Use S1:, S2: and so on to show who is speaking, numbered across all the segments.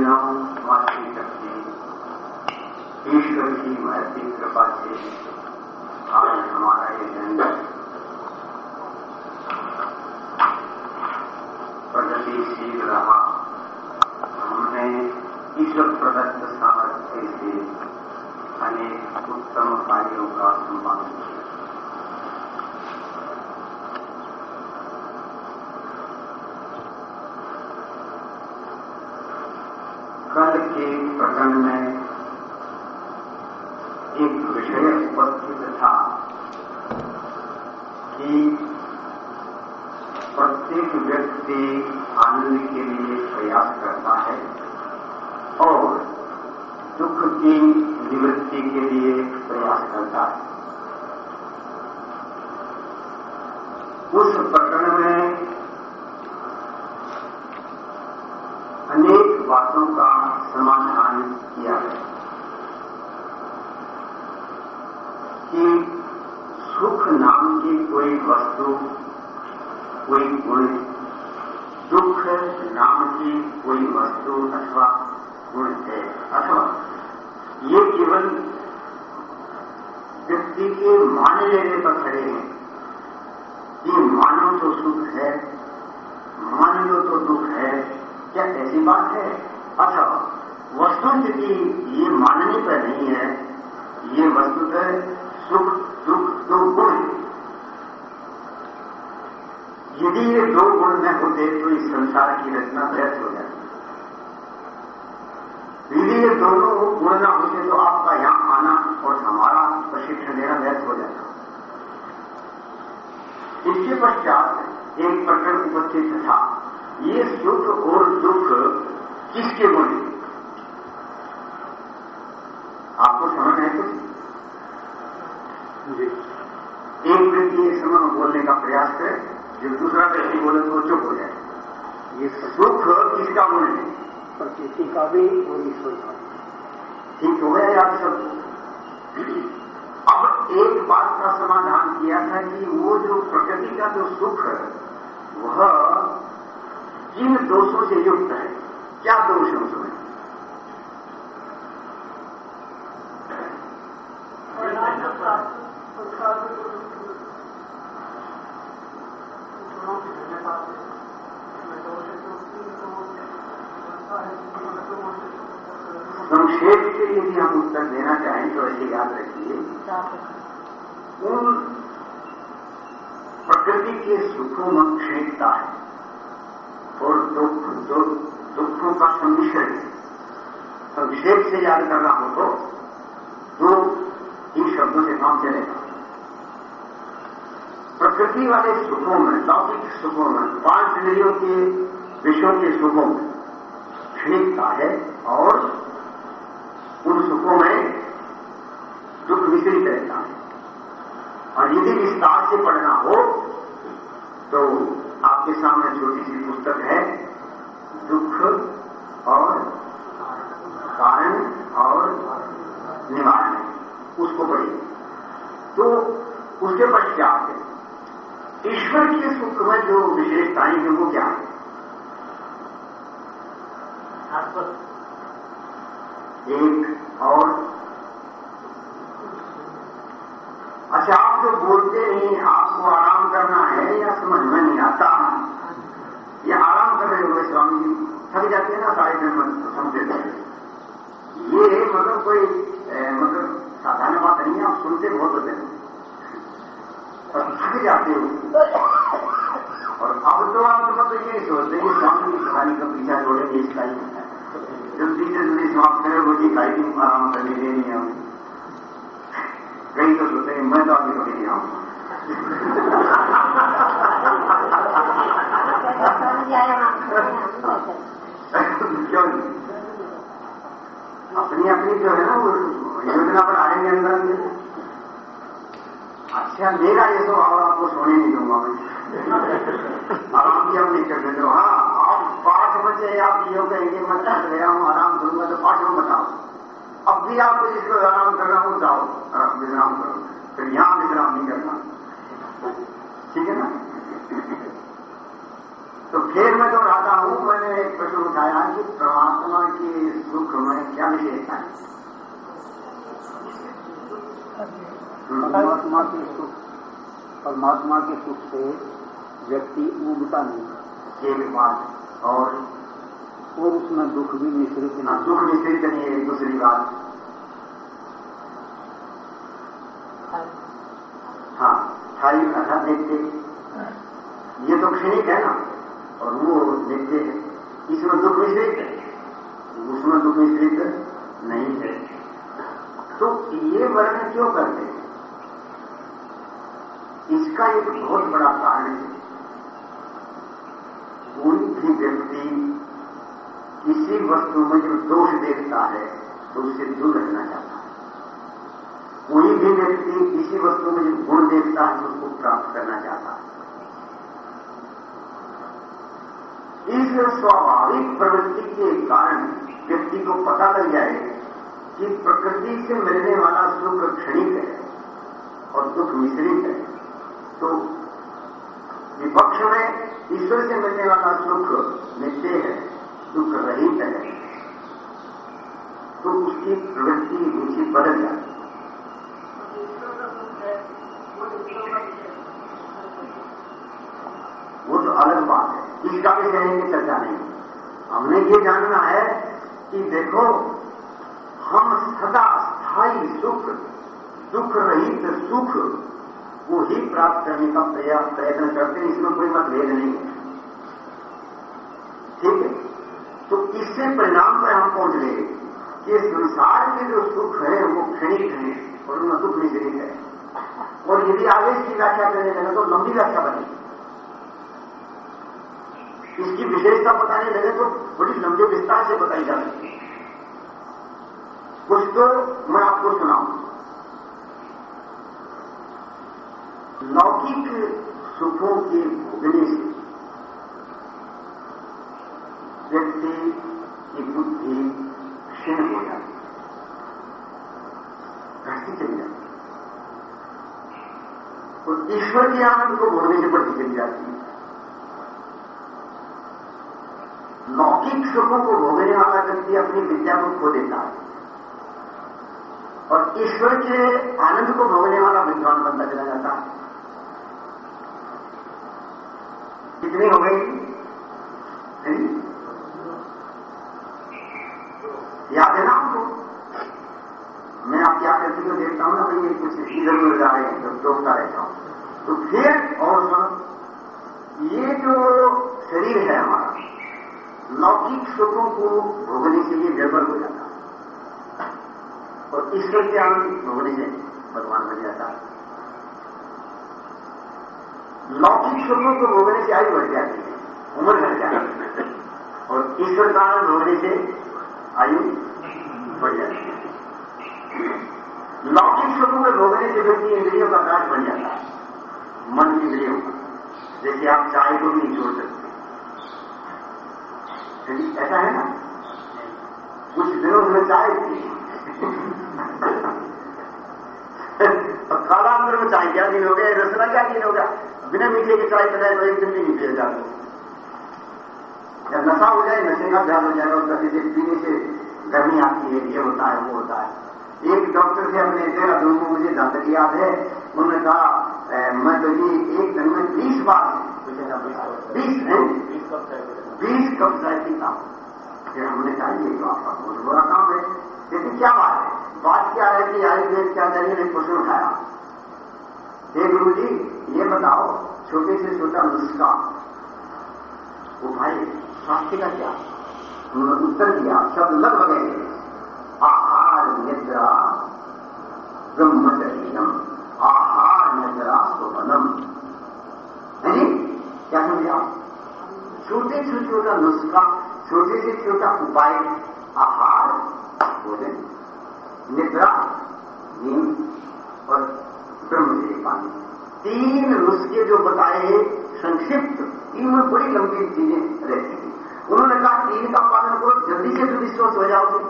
S1: परिणाम मानवी शक्ति ईश्वर की महती कृपा से आज हमारा ये दिन प्रगति रहा। हमने इस प्रदत्त सामर्थ्य से अनेक उत्तम कार्यों का संभाव कल के प्रकरण में एक विषय उपस्थित था कि प्रत्येक व्यक्ति आनंद के लिए प्रयास करता है और दुख की निवृत्ति के लिए प्रयास करता है। उस प्रकरण में अनेक बातों का समाधान किया है। कि सुख नाम की कोई वस्तु, कोई गुण, दुख नाम की कोई वस्तु अथवा यदि ये दो गुण न होते तो इस संसार की रचना व्यर्थ हो जाती यदि ये दोनों गुण न होते तो आपका यहाँ आना और हमारा प्रशिक्षण देना व्यर्थ हो जाता। इसके पश्चात एक प्रकरण उपस्थित था। ये सुख और दुख किसके बोले आपको समझ है कुछ? एक व्यक्ति ये समय बोलने का प्रयास करें। जो दूसरा व्यक्ति बोले तो चुप हो जाए।
S2: ये
S1: सुख किसका का
S2: प्रकृति का भी वही सुख
S1: ठीक हो गए आप सब। अब एक बात का समाधान किया था कि वो जो प्रकृति का जो सुख है वह किन दोषों से युक्त है? क्या दोष है उसमें? संक्षेप के यदि हम उत्तर देना चाहें तो ऐसे याद रखिए। उन प्रकृति के सुखों में क्षेत्रता है और दुख जो दुखों का सम्मिश्रण है। संक्षेप से याद करना हो तो दो इन शब्दों से काम चलेगा। प्रकृति वाले सुखों में, लौकिक सुखों में, पाँच इंद्रियों के विषयों के सुखों में क्षेत्रता है। यदि विस्तार से पढ़ना हो तो आपके सामने छोटी सी पुस्तक है दुख और कारण और निवारण। उसको पढ़िए। तो उसके पश्चात ईश्वर के सुख में जो विशेषताएँ हैं वो क्या है? एक अच्छा आप जो बोलते नहीं आपको आराम करना है या समझ में नहीं आता। ये आराम कर रहे हुए स्वामी जी। थक जाते हैं ना सारे दिन समझे ये मतलब कोई ए, मतलब साधारण बात नहीं है आप सुनते बहुत होते हैं। और थक जाते हो। और अब तो आप तो मतलब यही सोचते हैं स्वामी की कहानी का पीछा छोड़ेंगे इसका ही जल्दी से जल्दी समाप्त करें वो जी गाइडिंग आराम करने देनी है कई तो सोचते हैं मैं तो आगे कभी नहीं आऊँगा अपनी अपनी जो है ना, वो योजना पर आएँगे अंदर अंदर। अच्छा मेरा ये तो और आपको सोने नहीं दूँगा मैं। आराम की हम नहीं कर देते हाँ? आप पाठ बजे आप ये कहेंगे, मैं थक गया हूँ, आराम करूँगा तो पाठ में बताओ। अब भी आपको जिसको आराम करना हो जाओ। विश्राम करो। फिर यहाँ विश्राम नहीं करना। ठीक है ना? तो फिर मैं रहता हूँ मैंने एक प्रश्न उठाया कि परमात्मा के सुख में क्या विशेषता है? परमात्मा
S2: के सुख। परमात्मा के सुख से व्यक्ति ऊबता नहीं।
S1: एक बात और
S2: और उसमें दुख भी मिश्रित ना नहीं
S1: दुख मिश्रित नहीं है दूसरी बात। हाँ। थाई अथा देखते ये तो क्षणिक है ना और वो देखते हैं। इसमें दुख मिश्रित है उसमें दुख मिश्रित नहीं है। तो ये वर्ण क्यों करते हैं? इसका एक बहुत बड़ा कारण है। कोई भी व्यक्ति किसी वस्तु में जो दोष देखता है तो उससे दूर रहना चाहता है। कोई भी व्यक्ति किसी वस्तु में जो गुण देखता है तो उसको प्राप्त करना चाहता है। इस स्वाभाविक प्रवृत्ति के कारण व्यक्ति को पता लग जाए कि प्रकृति से मिलने वाला सुख क्षणिक है और दुख मिश्रित है। तो विपक्ष में ईश्वर से मिलने वाला सुख नित्य है। दुख रहित है तो उसकी प्रवृत्ति रुचि बदल जाती वो तो अलग बात है। इसका भी कहने कहेंगे चर्चा नहीं हमने ये जानना है कि देखो, हम सदा स्थायी सुख दुख रहित सुख को ही प्राप्त करने का प्रयास प्रयत्न करते हैं। इसमें कोई मतभेद नहीं है ठीक है तो इससे परिणाम पर हम पहुँच गए कि संसार के जो सुख है, वो क्षणिक है और उनमें दुख निश्चित है। और यदि आगे इसकी व्याख्या करने लगे तो लंबी व्याख्या बनेगी इसकी विशेषता बताने लगे तो बड़ी लंबे विस्तार से बताई जा सकती है। कुछ तो मैं आपको सुनाऊं। लौकिक सुखों के भोगने से व्यक्ति की बुद्धि क्षीण हो जाती घटती चली जाती और ईश्वर के आनंद को भोगने से बढ़ती चली जाती है। लौकिक सुखों को भोगने वाला व्यक्ति अपनी विद्या को खो देता है। और ईश्वर के आनंद को भोगने वाला विद्वान बनता चला जाता है। कितनी हो गई नहीं? याद है ना आपको मैं आकृति को देखता हूँ ना भाई ये कुछ इधर उधर जा रहे हैं जब रहता हूँ तो फिर और ये जो शरीर है हमारा, लौकिक सुखों को भोगने के लिए निर्भर हो जाता और ईश्वर के आनंद भोगने से भगवान बन जाता है। लौकिक सुखों को भोगने से आयु बढ़ जाती है, उम्र घट जाती है। और ईश्वर का आनंद भोगने से आयु बढ़ जाती है। लौकिक सुखों में भोगने से व्यक्ति इंद्रियों का काज बन जाता है। मन इंद्रियों का। जैसे आप चाय को नहीं छोड़ सकते। ऐसा है ना? कुछ दिनों में चाय और कालांतर में चाय, क्या दिन हो गया? रसना क्या दिन होगा? बिना मीठे की चाय बनाए तो एक दिन भी नहीं पिया जाता। जब नशा हो जाए, नशे का ध्यान हो जाए, और कभी पीने से गर्मी आती है, ये होता है, वो होता है। एक डॉक्टर से हमने देहरादून में मुझे जानकारी याद है। उन्होंने कहा मैं तो ये एक दिन में बीस बार। बीस है? बीस चाय पीता हूँ फिर हमने कहा ये तो आपका बहुत बुरा काम है। लेकिन क्या बात है। बात क्या है कि आयुर्वेद क्या आचार्य ने प्रश्न उठाया? हे गुरु जी ये बताओ छोटे से छोटा नुस्खा। उपाय स्वास्थ्य का क्या? उन्होंने उत्तर दिया सब लगभग निद्रा ब्रह्मचर्यम आहार निद्रा स्वनम है क्या समझे आप? छोटे से छोटा नुस्खा छोटे से छोटा उपाय। आहार, भोजन, निद्रा, नींद और ब्रह्मचर्य पानी तीन नुस्खे जो बताए संक्षिप्त इनमें बड़ी लंबी चीज़ें रहती हैं। उन्होंने कहा, तीन का पालन करो, जल्दी से जल्दी स्वस्थ हो जाओगे।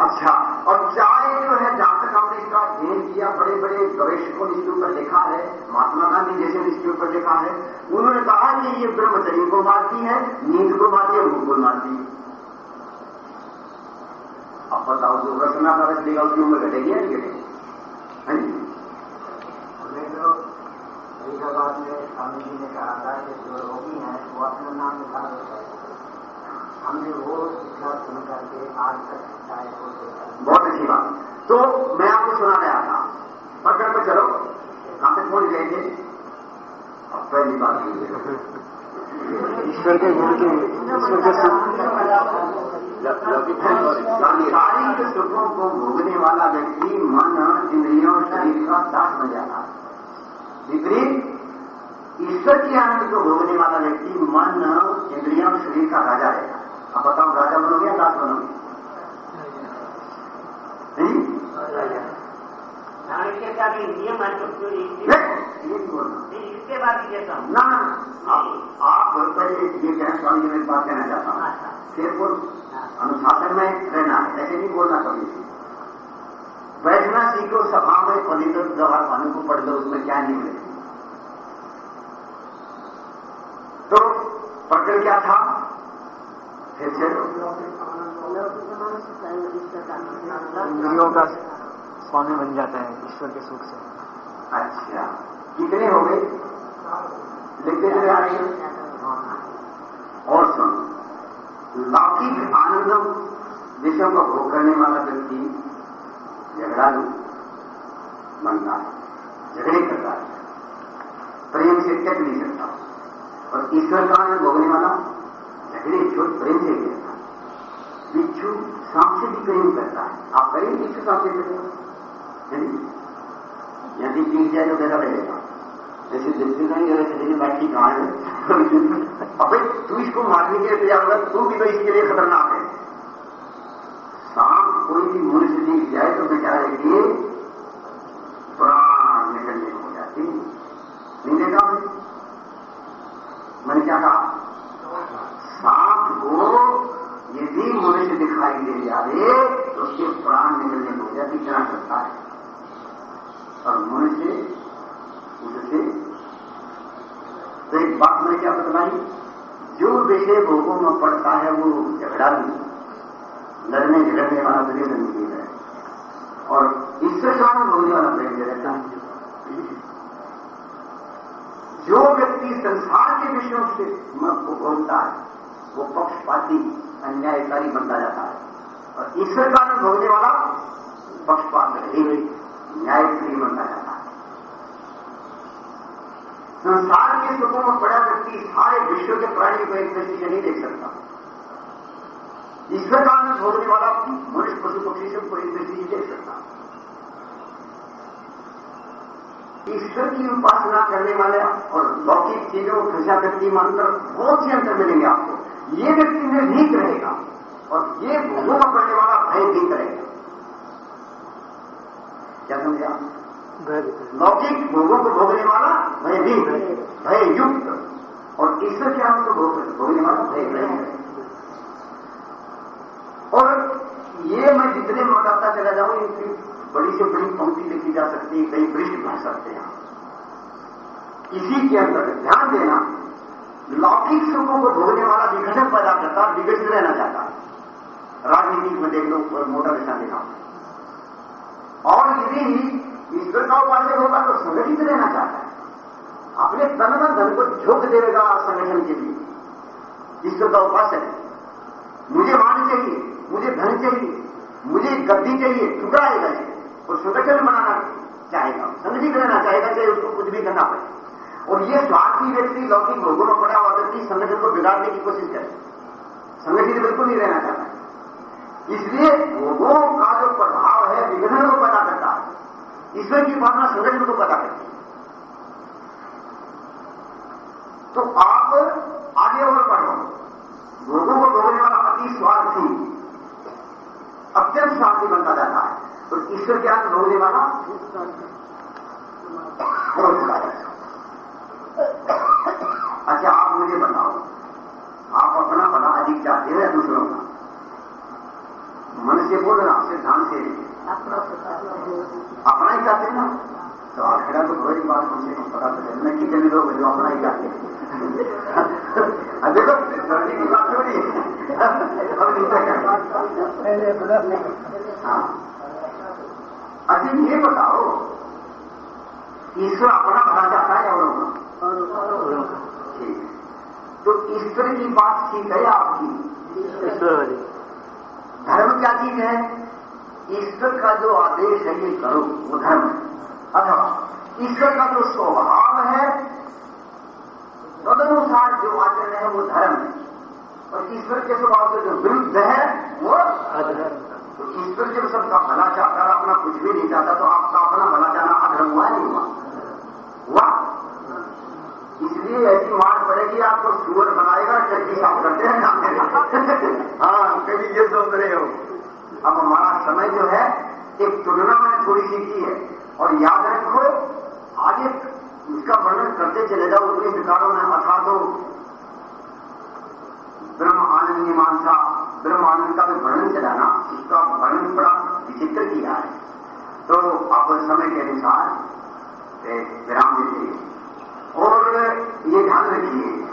S1: अच्छा और चाय जो है, जहाँ तक हमने इसका अध्ययन किया बड़े बड़े गवेषकों ने इसके ऊपर लिखा है, महात्मा गांधी जैसे ने इसके ऊपर लिखा है, उन्होंने कहा कि ये ब्रह्मचर्य को मारती है, नींद को मारती है भूख को मारती है। अब बताओ जो रचना का रच देगा उसकी उम्र घटेगी या नहीं घटेगी? है
S2: तो फरीदाबाद में स्वामी जी ने कहा था कि जो रोगी हैं, वो अपना नाम है। हमने वो शिक्षा सुन करके आज तक
S1: बहुत अच्छी बात। तो मैं आपको सुना रहा था। पकड़ पर चलो। कहाँ तक पहुँच अब पहली बात
S3: ईश्वर के
S1: के सुखों को भोगने वाला व्यक्ति मन, इंद्रियों शरीर का दास बन जाता है। विपरीत, ईश्वर के आनंद को भोगने वाला व्यक्ति मन, इंद्रियों शरीर का राजा है। अब बताओ, राजा बनोगे या दास बनोगे?
S4: है तो इसके बाद कहता हूँ
S1: आप स्वामी जी मैं बात कहना चाहता हूँ सिर्फ़ अनुशासन में रहना ऐसे नहीं बोलना कभी बैठना सीखो सभा में पवित्र जवाहर भानु को पढ़ लो उसमें क्या नहीं मिले तो पढ़कर क्या था? फिर से।
S3: स्वामी बन जाता है ईश्वर के सुख से।
S1: अच्छा। कितने हो गए? लिखते चले और सुन, लौकिक आनंद विषयों का भोग करने वाला व्यक्ति झगड़ालू बनता है झगड़े करता है। प्रेम से टक नहीं सकता। और ईश्वर का आनंद भोगने वाला झगड़े छोट प्रेम से करता। बिच्छू सांप से भी प्रेम करता है। आप करेंगे बिच्छू सांप से प्रेम यदि पीट जाए तो कैसा रहेगा जैसे देखते नहीं अरे शरीर बैठी कहाँ है अब तू इसको मारने के लिए तैयार होगा, तू भी तो इसके लिए खतरनाक है। सांप कोई भी मनुष्य दिख जाए तो बेचारे प्राण निकलने हो जाती नहीं देखा मैंने क्या कहा? सांप को यदि मनुष्य दिखाई दे जाए तो उसके प्राण निकलने हो जाए क्या करता है? और मनुष्य उससे तो एक बात मैंने क्या बतलाई जो विषय भोगों में पड़ता है, वो झगड़ा नहीं। लड़ने, झगड़ने वाला प्रेम नहीं है। और ईश्वर सामने भोगने वाला प्रेम दे रहता है। जो व्यक्ति संसार के विषयों से मन को भोगता है, वो पक्षपाती, अन्यायकारी बनता जाता है। और ईश्वर का भोगने वाला पक्षपात न्यायप्रिय बनता जाता है। संसार के सुखों में बड़ा व्यक्ति सारे विश्व के प्राणी को एक दृष्टि से नहीं देख सकता। ईश्वर का आनंद भोगने वाला मनुष्य पशु पक्षी से कोई दृष्टि नहीं देख सकता। ईश्वर की उपासना करने वाले और लौकिक चीज़ों को खर्चा व्यक्ति मानकर बहुत से अंतर मिलेंगे आपको। ये व्यक्ति निर्भीक रहेगा और ये भोगों में पड़ने वाला भयभीत रहेगा क्या समझे लौकिक भोगों को भोगने वाला भयभीत। भययुक्त। और ईश्वर के आनंद को भोगने वाला भय रहित और ये मैं जितने बताता चला जाऊँ इनकी बड़ी से बड़ी पंक्ति लिखी जा सकती है कई पृष्ठ बन सकते हैं। इसी के अंदर ध्यान देना लौकिक सुखों को भोगने वाला विघटन पैदा करता विघटित रहना चाहता। राजनीति में देख लो और मोटा निशान देखा और यदि ईश्वर का उपासक होगा तो संगठित रहना चाहता है। अपने तन मन धन को झोंक देगा संगठन के लिए। ईश्वर का उपासक मुझे मान चाहिए मुझे धन चाहिए मुझे गद्दी चाहिए ठुकराएगा और संगठन बनाना चाहेगा, संगठित रहना चाहेगा, चाहे उसको कुछ भी करना पड़े। और ये स्वार्थी व्यक्ति लौकिक भोगों में पड़ा हुआ व्यक्ति संगठन को बिगाड़ने की कोशिश करे। संगठित बिल्कुल नहीं रहना चाहता। इसलिए भोगों का जो प्रभाव है विघटन को पता करता है। ईश्वर की भावना संगठन को पता करती है। तो आप आगे और बढ़ो। भोगों को भोगने वाला अति स्वार्थी अत्यंत स्वार्थी बनता जाता है। तो ईश्वर के क्या भोगने वाला। अच्छा आप मुझे बताओ आप अपना भला अधिक चाहते हो या दूसरों का बोलना सिद्धांत से। अपना ही चाहते ना? तो आखिर तो बड़ी बात कम पता चले। मैं कितने लोग जो अपना ही चाहते देखो, जल्दी की बात थोड़ी हम हाँ। अच्छा ये बताओ ईश्वर अपना भला चाहता है औरों
S3: का
S1: ठीक। तो ईश्वर की बात ठीक है आपकी? धर्म क्या चीज़ है? ईश्वर का जो आदेश है, ये करो, वो धर्म है। अथवा ईश्वर का जो स्वभाव है, तदनुसार जो आचरण है, वो धर्म है। और ईश्वर के स्वभाव से जो विरुद्ध है, वो अधर्म तो ईश्वर जब सबका भला चाहता है अपना कुछ भी नहीं चाहता तो आपका अपना भला चाहना अधर्म हुआ, नहीं हुआ? हुआ। इसलिए ऐसी मार पड़ेगी आपको सुअर बनाएगा चक्की साफ़ करते हैं हाँ कभी ये सोच रहे हो अब हमारा समय जो है एक तुलना मैंने थोड़ी सी की है। और याद रखो आगे उसका वर्णन करते चले जाओ उतने विकारों में अथा तो। ब्रह्म आनंद मीमांसा ब्रह्म आनंद का भी वर्णन चलाना उसका वर्णन बड़ा विचित्र किया है। तो अब समय के अनुसार विराम देते और ये ध्यान रखिए,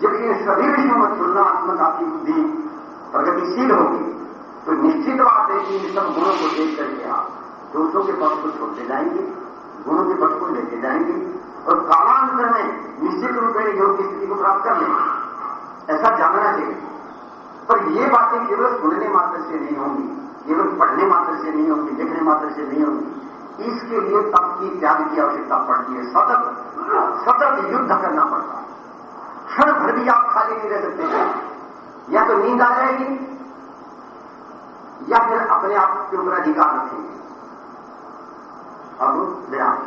S1: जब ये सभी विषयों में तुलना आत्मता की बुद्धि प्रगतिशील होगी तो निश्चित बात है कि इन सब गुणों को देख करके आप दोषों के पक्ष को छोड़ते जाएँगे, गुणों के पक्ष को लेते जाएँगे, और कालांतर में निश्चित रूप में योग की स्थिति को प्राप्त कर लेंगे। ऐसा जानना चाहिए। पर ये बातें केवल सुनने मात्र से नहीं होंगी, केवल पढ़ने मात्र से नहीं होंगी, लिखने मात्र से नहीं होंगी। इसके लिए तब की त्याग की आवश्यकता पड़ती है, सतत। सतत युद्ध करना पड़ता है। क्षण भर भी आप खाली नहीं रह सकते। या तो नींद आ जाएगी, या फिर अपने आप के ऊपर अधिकार रखेंगे अब विराम